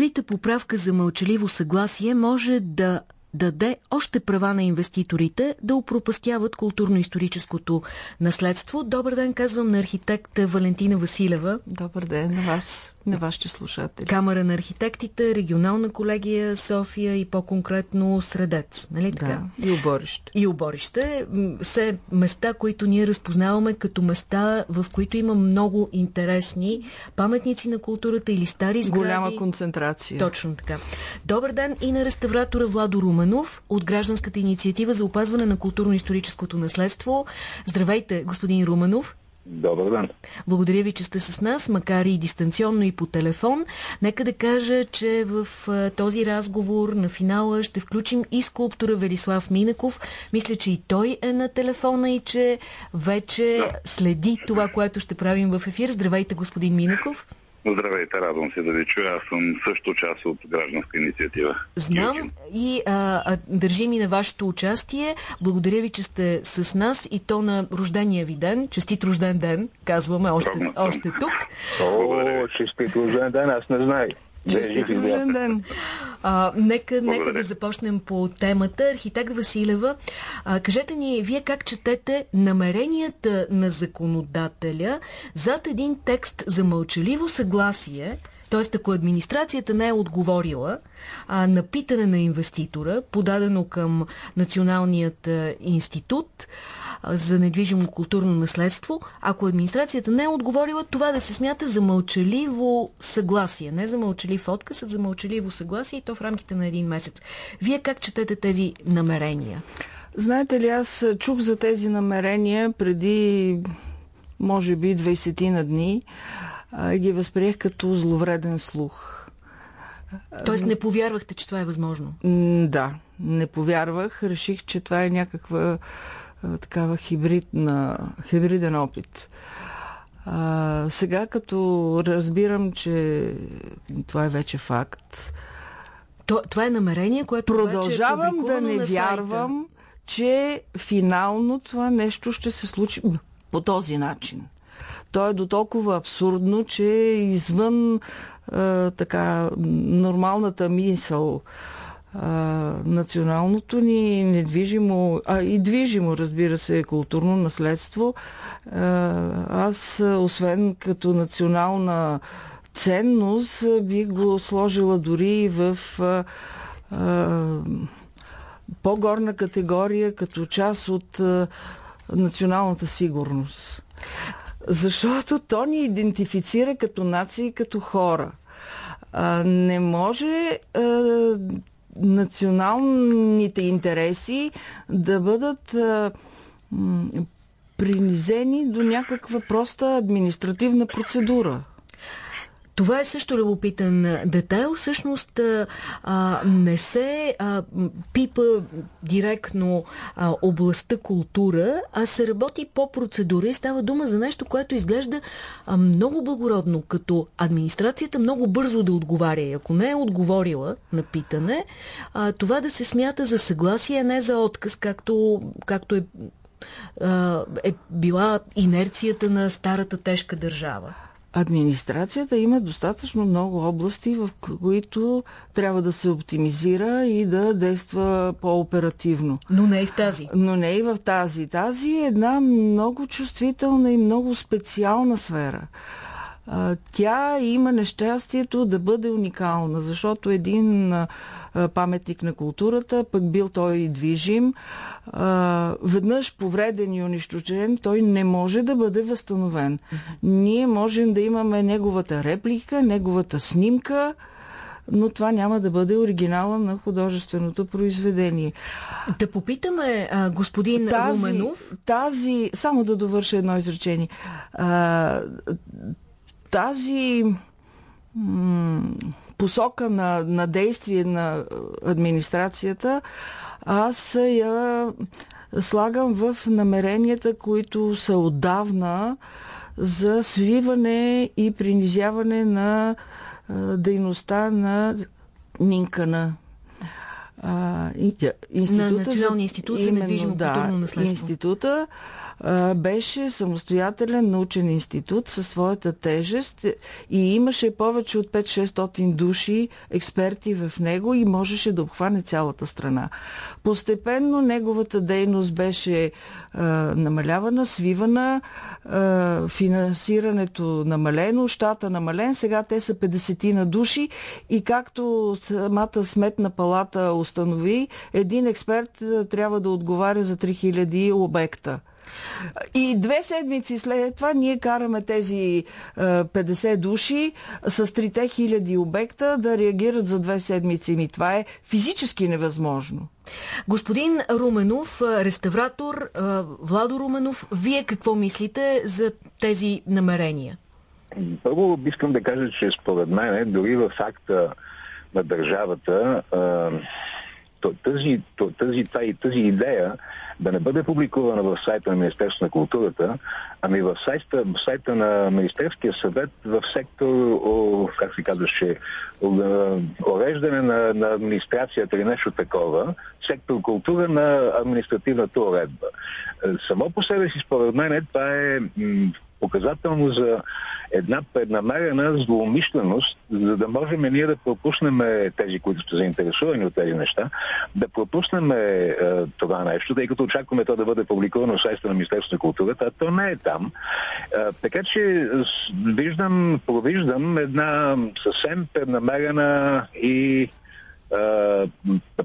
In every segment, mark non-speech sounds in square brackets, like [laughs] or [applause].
скрита поправка за мълчаливо съгласие може да даде още права на инвеститорите да упропастяват културно-историческото наследство. Добър ден, казвам на архитекта Валентина Василева. Добър ден на вас, на вашите слушатели. Камера на архитектите, регионална колегия София и по-конкретно Средец. Нали така? Да, и оборище. И оборище. Все места, които ние разпознаваме като места, в които има много интересни паметници на културата или стари сгради. Голяма концентрация. Точно така. Добър ден и на реставратора Владо Руменов от Гражданската инициатива за опазване на културно-историческото наследство. Здравейте, господин Руменов. Добър ден. Благодаря ви, че сте с нас, макар и дистанционно и по телефон. Нека да кажа, че в този разговор на финала ще включим и скулптора Велислав Минаков. Мисля, че и той е на телефона и че вече да. следи това, което ще правим в ефир. Здравейте, господин Минаков. Здравейте, радвам се да ви чуя. Аз съм също част от гражданска инициатива. Знам и а, а, държим и на вашето участие. Благодаря ви, че сте с нас и то на рождения ви ден. Честит рожден ден, казваме още, още тук. О, честит рожден ден, аз не знаех. Честит рожден ден. А, нека, нека да започнем по темата. Архитект Василева, а, кажете ни, вие как четете намеренията на законодателя зад един текст за мълчаливо съгласие, т.е. ако администрацията не е отговорила а, на питане на инвеститора, подадено към Националният институт, за недвижимо културно наследство, ако администрацията не е отговорила, това да се смята за мълчаливо съгласие. Не за мълчалив отказ, а за мълчаливо съгласие и то в рамките на един месец. Вие как четете тези намерения? Знаете ли, аз чух за тези намерения преди, може би, 20 на дни ги възприех като зловреден слух. Тоест не повярвахте, че това е възможно? Да, не повярвах. Реших, че това е някаква такава хибридна, хибриден опит. А, сега като разбирам, че това е вече факт, то, това е намерение, което продължавам е да не вярвам, че финално това нещо ще се случи по този начин. То е до толкова абсурдно, че е извън а, така нормалната мисъл а, националното ни недвижимо, а и движимо, разбира се, културно наследство. А, аз, освен като национална ценност, би го сложила дори в а, а, по-горна категория, като част от а, националната сигурност. Защото то ни идентифицира като нация и като хора. А, не може а, националните интереси да бъдат а, принизени до някаква проста административна процедура. Това е също любопитен детайл. Всъщност а, не се а, пипа директно а, областта култура, а се работи по процедура и става дума за нещо, което изглежда а, много благородно, като администрацията много бързо да отговаря. И ако не е отговорила на питане, а, това да се смята за съгласие, а не за отказ, както, както е, а, е била инерцията на старата тежка държава. Администрацията има достатъчно много области, в които трябва да се оптимизира и да действа по-оперативно. Но не и в тази. Но не и в тази. Тази е една много чувствителна и много специална сфера. Тя има нещастието да бъде уникална, защото един паметник на културата, пък бил той и движим, веднъж повреден и унищожен, той не може да бъде възстановен. Ние можем да имаме неговата реплика, неговата снимка, но това няма да бъде оригинала на художественото произведение. Да попитаме а, господин тази, Руменов. Тази, само да довърша едно изречение. А, тази посока на, на действие на администрацията, аз я слагам в намеренията, които са отдавна за свиване и принизяване на а, дейността на Нинкана. А, института, на Националния институт за недвижимо да, културно наследство. Института беше самостоятелен научен институт със своята тежест и имаше повече от 5-600 души експерти в него и можеше да обхване цялата страна. Постепенно неговата дейност беше а, намалявана, свивана, а, финансирането намалено, щата намален, сега те са 50 на души и както самата сметна палата установи, един експерт трябва да отговаря за 3000 обекта. И две седмици след това ние караме тези 50 души с трите хиляди обекта да реагират за две седмици. И това е физически невъзможно. Господин Руменов, реставратор, Владо Руменов, вие какво мислите за тези намерения? Първо искам да кажа, че според мен дори в акта на държавата тази, тази, тази, тази идея да не бъде публикувана в сайта на Министерството на културата, ами в сайта, в сайта на Министерския съвет в сектор, о, как се казваше, ореждане на, на администрацията или нещо такова, сектор култура на административната уредба. Е, само по себе си, според мен, това е показателно за една преднамерена злоумишленост, за да можем ние да пропуснем тези, които сте заинтересувани от тези неща, да пропуснем е, това нещо, тъй като очакваме то да бъде публикувано в сайта на Министерството на културата, а то не е там. Е, така че виждам, провиждам една съвсем преднамерена и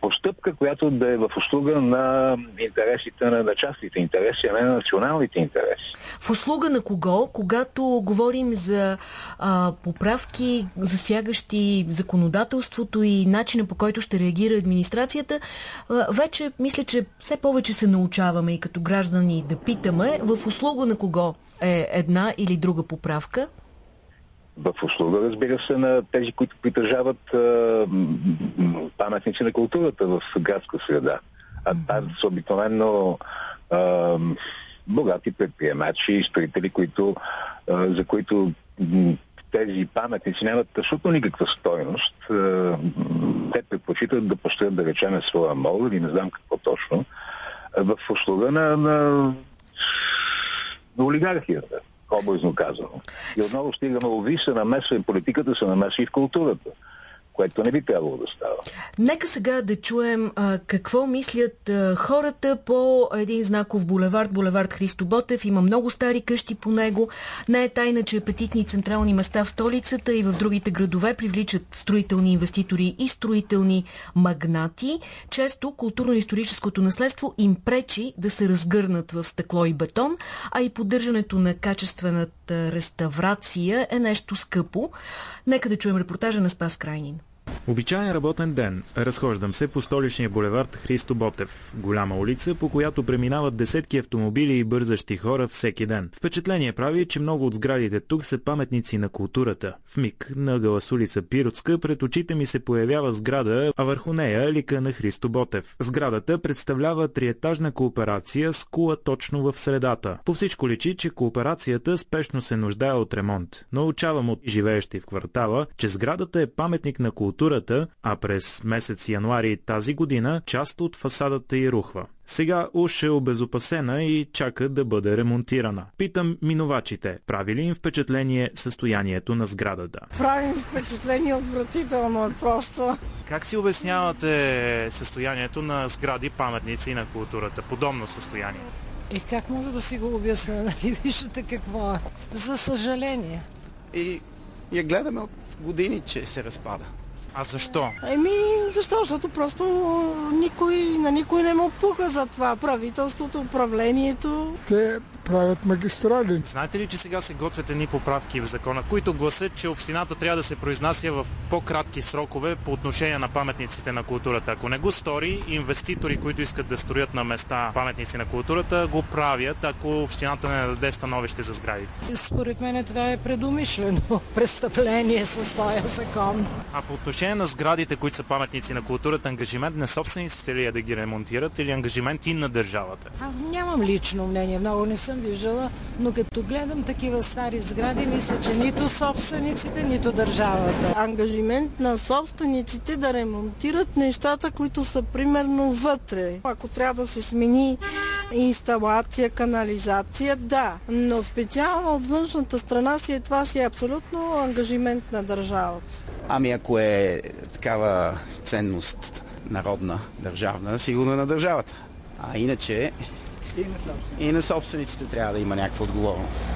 постъпка, която да е в услуга на интересите на, на частните интереси, а не на националните интереси. В услуга на кого? Когато говорим за а, поправки, засягащи законодателството и начина по който ще реагира администрацията, а, вече мисля, че все повече се научаваме и като граждани да питаме в услуга на кого е една или друга поправка? В услуга, разбира се, на тези, които притежават а, паметници на културата в градска среда. А това са обикновено а, богати предприемачи, строители, които, а, за които тези паметници нямат абсолютно никаква стойност. Те предпочитат да построят, да речем, своя мол или не знам какво точно, в услуга на, на, на олигархията образно казано. И отново стигаме, ови се намесва и политиката се намесва и в културата което не би трябвало да става. Нека сега да чуем а, какво мислят а, хората по един знаков булевард, булевард Христо Ботев. Има много стари къщи по него. Не е тайна, че апетитни централни места в столицата и в другите градове привличат строителни инвеститори и строителни магнати. Често културно-историческото наследство им пречи да се разгърнат в стъкло и бетон, а и поддържането на качествената реставрация е нещо скъпо. Нека да чуем репортажа на Спас Крайнин. Обичайен работен ден. Разхождам се по столичния булевард Христо Ботев. Голяма улица, по която преминават десетки автомобили и бързащи хора всеки ден. Впечатление прави, че много от сградите тук са паметници на културата. В миг на с улица Пиротска пред очите ми се появява сграда, а върху нея лика на Христо Ботев. Сградата представлява триетажна кооперация с кула точно в средата. По всичко личи, че кооперацията спешно се нуждае от ремонт. Научавам от живеещи в квартала, че сградата е паметник на култура културата, а през месец януари тази година част от фасадата й рухва. Сега уж е обезопасена и чака да бъде ремонтирана. Питам минувачите, прави ли им впечатление състоянието на сградата? Прави впечатление отвратително, е просто. Как си обяснявате състоянието на сгради паметници на културата? Подобно състояние? И как мога да си го обясня? [laughs] Нали виждате какво е? За съжаление. И я гледаме от години, че се разпада. А защо? Еми, защо? Защото просто никой, на никой не му пука за това. Правителството, управлението. Те правят магистрали. Знаете ли, че сега се готвят едни поправки в закона, които гласят, че общината трябва да се произнася в по-кратки срокове по отношение на паметниците на културата. Ако не го стори, инвеститори, които искат да строят на места паметници на културата, го правят, ако общината не даде становище за сградите. Според мен това е предумишлено [laughs] престъпление с този закон. А по отношение на сградите, които са паметници на културата, ангажимент на собствениците ли е да ги ремонтират или ангажимент и на държавата? А, нямам лично мнение, много не съм виждала, но като гледам такива стари сгради, мисля, че нито собствениците, нито държавата. Ангажимент на собствениците да ремонтират нещата, които са примерно вътре. Ако трябва да се смени инсталация, канализация, да. Но специално от външната страна си е това си е абсолютно ангажимент на държавата. Ами ако е такава ценност народна, държавна, сигурно е на държавата. А иначе и на, собствениците трябва да има някаква отговорност.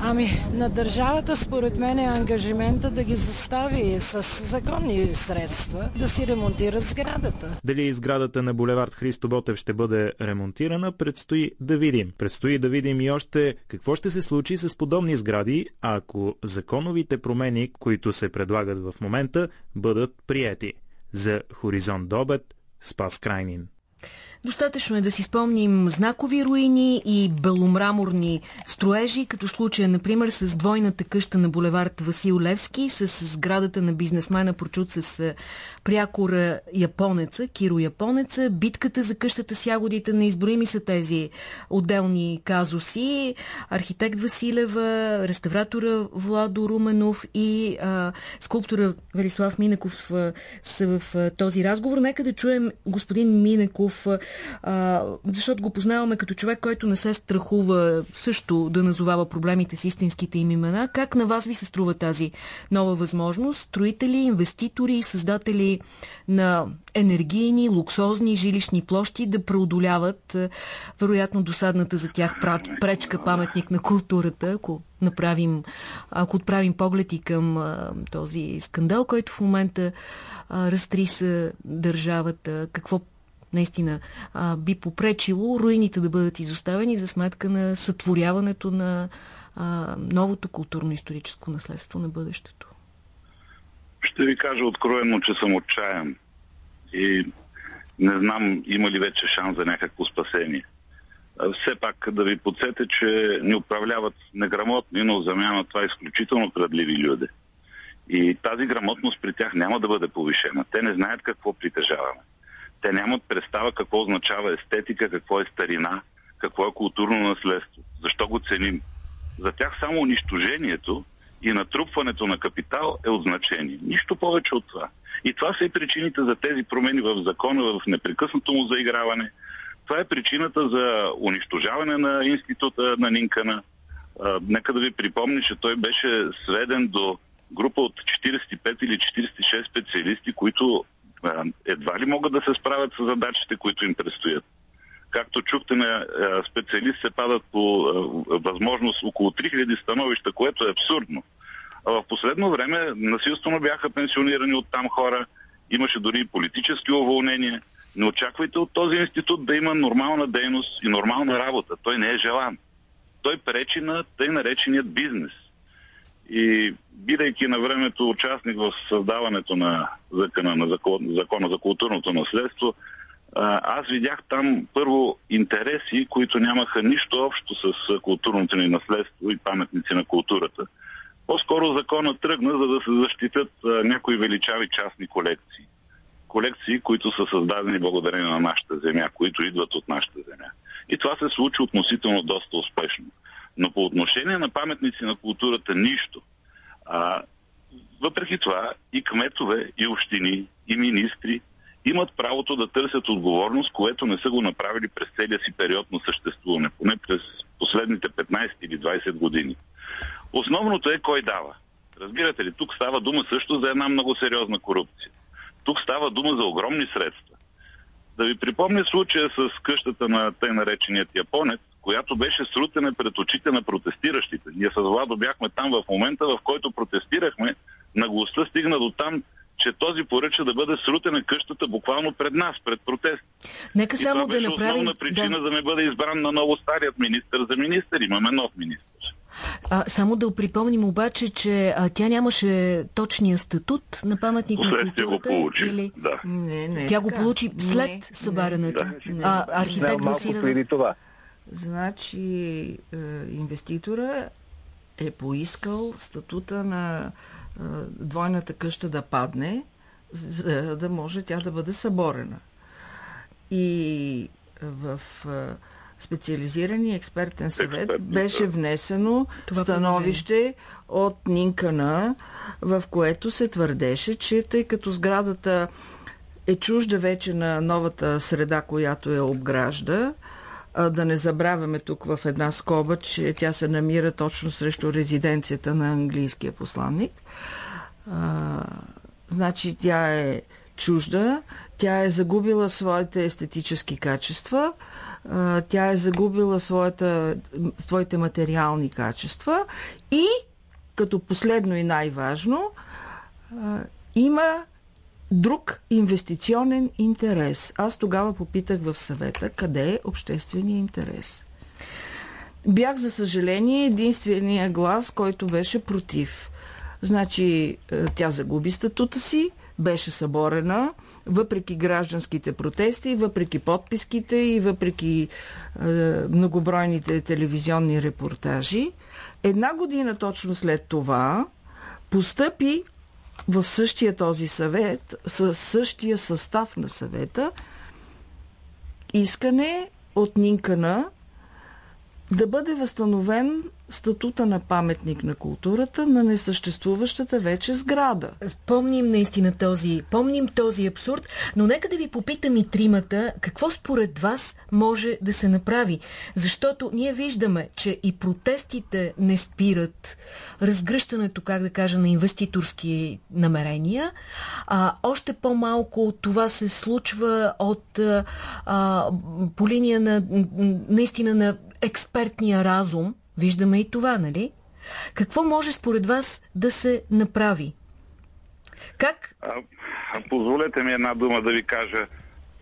Ами, на държавата според мен е ангажимента да ги застави с законни средства да си ремонтира сградата. Дали сградата на булевард Христо Ботев ще бъде ремонтирана, предстои да видим. Предстои да видим и още какво ще се случи с подобни сгради, ако законовите промени, които се предлагат в момента, бъдат приети. За Хоризонт до обед, Спас Крайнин. Достатъчно е да си спомним знакови руини и беломраморни строежи, като случая, например, с двойната къща на булевард Васил Левски, с сградата на бизнесмена прочут с прякора японеца, Киро Японеца, битката за къщата с ягодите, неизброими са тези отделни казуси, архитект Василева, реставратора Владо Руменов и а, скулптора Велислав Минеков а, са в а, този разговор. Нека да чуем господин Минеков а, защото го познаваме като човек, който не се страхува също да назовава проблемите с истинските им имена. Как на вас ви се струва тази нова възможност? Строители, инвеститори създатели на енергийни, луксозни жилищни площи да преодоляват вероятно досадната за тях пречка паметник на културата, ако направим, ако отправим поглед и към а, този скандал, който в момента а, разтриса държавата. Какво наистина а, би попречило руините да бъдат изоставени за сметка на сътворяването на а, новото културно-историческо наследство на бъдещето? Ще ви кажа откровено, че съм отчаян и не знам има ли вече шанс за някакво спасение. Все пак да ви подсете, че ни управляват неграмотни, но замяна това изключително крадливи люди. И тази грамотност при тях няма да бъде повишена. Те не знаят какво притежаваме. Те нямат представа какво означава естетика, какво е старина, какво е културно наследство, защо го ценим. За тях само унищожението и натрупването на капитал е от значение. Нищо повече от това. И това са и причините за тези промени в закона, в непрекъснато му заиграване. Това е причината за унищожаване на института на Нинкана. А, нека да ви припомня, че той беше сведен до група от 45 или 46 специалисти, които едва ли могат да се справят с задачите, които им предстоят. Както чухте, на специалист се падат по възможност около 3000 становища, което е абсурдно. А в последно време насилствено бяха пенсионирани от там хора, имаше дори политически уволнения. Не очаквайте от този институт да има нормална дейност и нормална работа. Той не е желан. Той пречи на тъй нареченият бизнес – и бидейки на времето участник в създаването на закона, на закон, закона за културното наследство, аз видях там първо интереси, които нямаха нищо общо с културното ни наследство и паметници на културата. По-скоро закона тръгна, за да се защитят някои величави частни колекции. Колекции, които са създадени благодарение на нашата земя, които идват от нашата земя. И това се случи относително доста успешно. Но по отношение на паметници на културата нищо. А, въпреки това и кметове, и общини, и министри имат правото да търсят отговорност, което не са го направили през целия си период на съществуване, поне през последните 15 или 20 години. Основното е кой дава. Разбирате ли, тук става дума също за една много сериозна корупция. Тук става дума за огромни средства. Да ви припомня случая с къщата на тъй нареченият японец, която беше срутена пред очите на протестиращите. Ние с Владо бяхме там в момента, в който протестирахме. Наглостта стигна до там, че този поръча да бъде срутена къщата буквално пред нас, пред протест. Нека и само това да направим... основна причина да. да не бъде избран на ново старият министр за министър. Имаме нов министр. А, само да припомним обаче, че а, тя нямаше точния статут на паметник на културата. го получи, или... да. Не, не, тя го получи след не, събарянето. Не, а, архитект не, малко преди това. Значи е, инвеститора е поискал статута на е, двойната къща да падне, за да може тя да бъде съборена. И в е, специализирания експертен съвет беше внесено Това становище положение. от Нинкана, в което се твърдеше, че тъй като сградата е чужда вече на новата среда, която я обгражда, да не забравяме тук в една скоба, че тя се намира точно срещу резиденцията на английския посланник. А, значи тя е чужда, тя е загубила своите естетически качества, а, тя е загубила своята, своите материални качества и, като последно и най-важно, има друг инвестиционен интерес. Аз тогава попитах в съвета къде е обществения интерес. Бях, за съжаление, единствения глас, който беше против. Значи, е, тя загуби статута си, беше съборена, въпреки гражданските протести, въпреки подписките и въпреки е, многобройните телевизионни репортажи. Една година точно след това постъпи в същия този съвет, със същия състав на съвета, искане от Нинкана да бъде възстановен статута на паметник на културата на несъществуващата вече сграда. Помним наистина този, помним този абсурд, но нека да ви попитам и тримата, какво според вас може да се направи? Защото ние виждаме, че и протестите не спират разгръщането, как да кажа, на инвеститорски намерения. А, още по-малко това се случва от а, по линия на наистина на експертния разум, Виждаме и това, нали? Какво може според вас да се направи? Как? А, позволете ми една дума да ви кажа.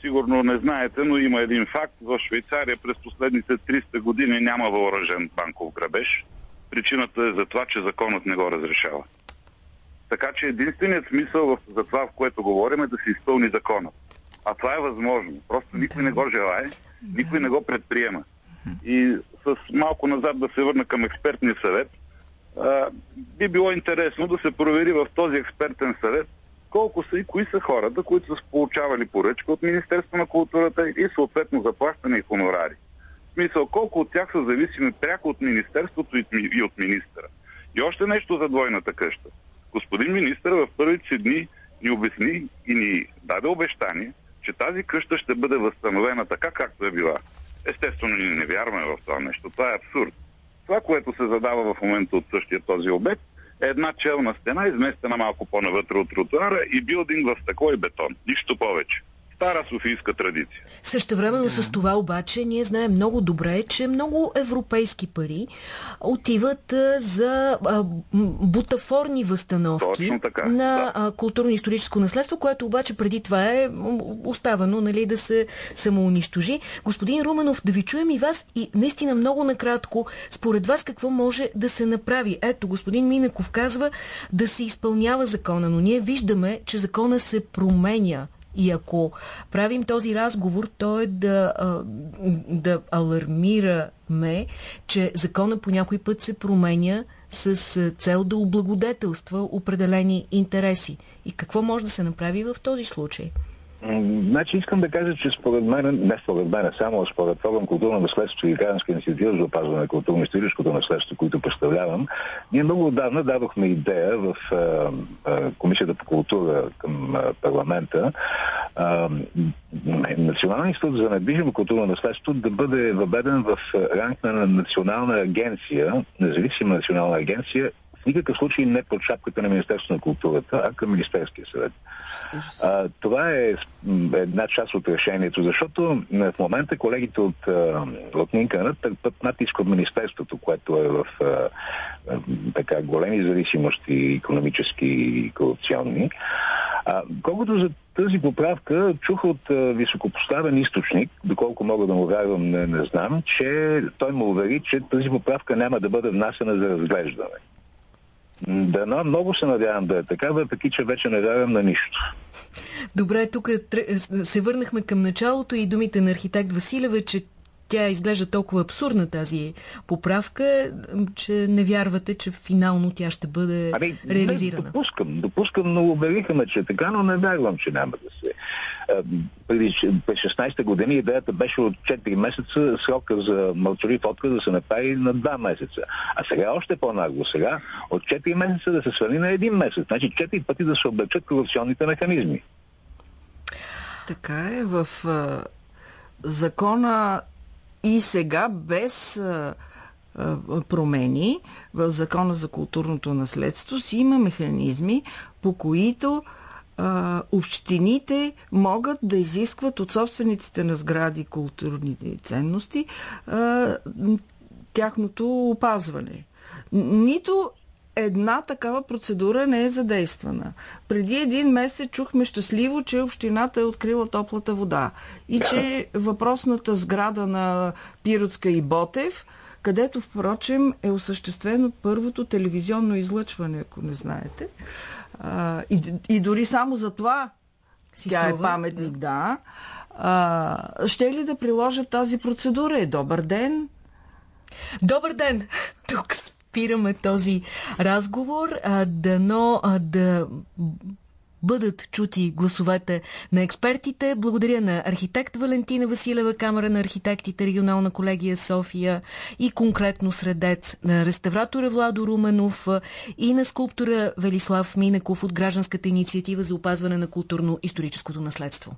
Сигурно не знаете, но има един факт. В Швейцария през последните 300 години няма въоръжен банков грабеж. Причината е за това, че законът не го разрешава. Така че единственият смисъл за това, в което говорим е да се изпълни законът. А това е възможно. Просто никой не го желае, никой не го предприема. И с малко назад да се върна към експертния съвет, би било интересно да се провери в този експертен съвет колко са и кои са хората, които са получавали поръчка от Министерство на културата и съответно заплащане и хонорари. В смисъл, колко от тях са зависими пряко от Министерството и от министъра. И още нещо за двойната къща. Господин министър в първите дни ни обясни и ни даде обещание, че тази къща ще бъде възстановена така, както е била. Естествено, ние не вярваме в това нещо. Това е абсурд. Това, което се задава в момента от същия този обект, е една челна стена, изместена малко по-навътре от тротуара и билдинг в стъкло и бетон. Нищо повече стара софийска традиция. Също времено да. с това обаче ние знаем много добре, че много европейски пари отиват за а, бутафорни възстановки на да. културно-историческо наследство, което обаче преди това е оставано нали, да се самоунищожи. Господин Руменов, да ви чуем и вас и наистина много накратко, според вас какво може да се направи? Ето, господин Минеков казва да се изпълнява закона, но ние виждаме, че закона се променя и ако правим този разговор, то е да, да алармираме, че закона по някой път се променя с цел да облагодетелства определени интереси. И какво може да се направи в този случай? Значи искам да кажа, че според мен, не според мен, само според Форум културно наследство и гражданска инициатива за опазване на културно-историческото наследство, които представлявам, ние много отдавна дадохме идея в а, а, Комисията по култура към а, парламента Националният институт за недвижимо културно наследство да бъде въведен в ранг на национална агенция, независима национална агенция в никакъв случай не под шапката на Министерството на културата, а към Министерския съвет. А, това е една част от решението, защото в момента колегите от, от Нинкана търпят натиск от Министерството, което е в а, така големи зависимости, економически и корупционни. А, колкото за тази поправка чух от а, високопоставен източник, доколко мога да му вярвам, не, не знам, че той му увери, че тази поправка няма да бъде внасена за разглеждане. Да, много се надявам да е така, въпреки че вече не вярвам на нищо. Добре, тук се върнахме към началото и думите на архитект Василева, че тя изглежда толкова абсурдна тази поправка, че не вярвате, че финално тя ще бъде ами, реализирана. Не, допускам, допускам, но убедиха ме, че е така, но не вярвам, че няма да се. Преди 16-та година идеята беше от 4 месеца срока за мълчалив отказ да се направи на 2 месеца. А сега още по-нагло. Сега от 4 месеца да се свали на 1 месец. Значи 4 пъти да се облегчат корупционните механизми. Така е. В закона И сега без промени в Закона за културното наследство си има механизми, по които общините могат да изискват от собствениците на сгради културните ценности тяхното опазване. Нито една такава процедура не е задействана. Преди един месец чухме щастливо, че общината е открила топлата вода и че въпросната сграда на Пиротска и Ботев, където впрочем е осъществено първото телевизионно излъчване, ако не знаете. А, и, и дори само за това Си тя е паметник, да. А, ще ли да приложат тази процедура? Е добър ден! Добър ден! Тук спираме този разговор. Дано да бъдат чути гласовете на експертите. Благодаря на архитект Валентина Василева, Камера на архитектите, регионална колегия София и конкретно средец на реставратора Владо Руменов и на скулптора Велислав Минеков от Гражданската инициатива за опазване на културно-историческото наследство.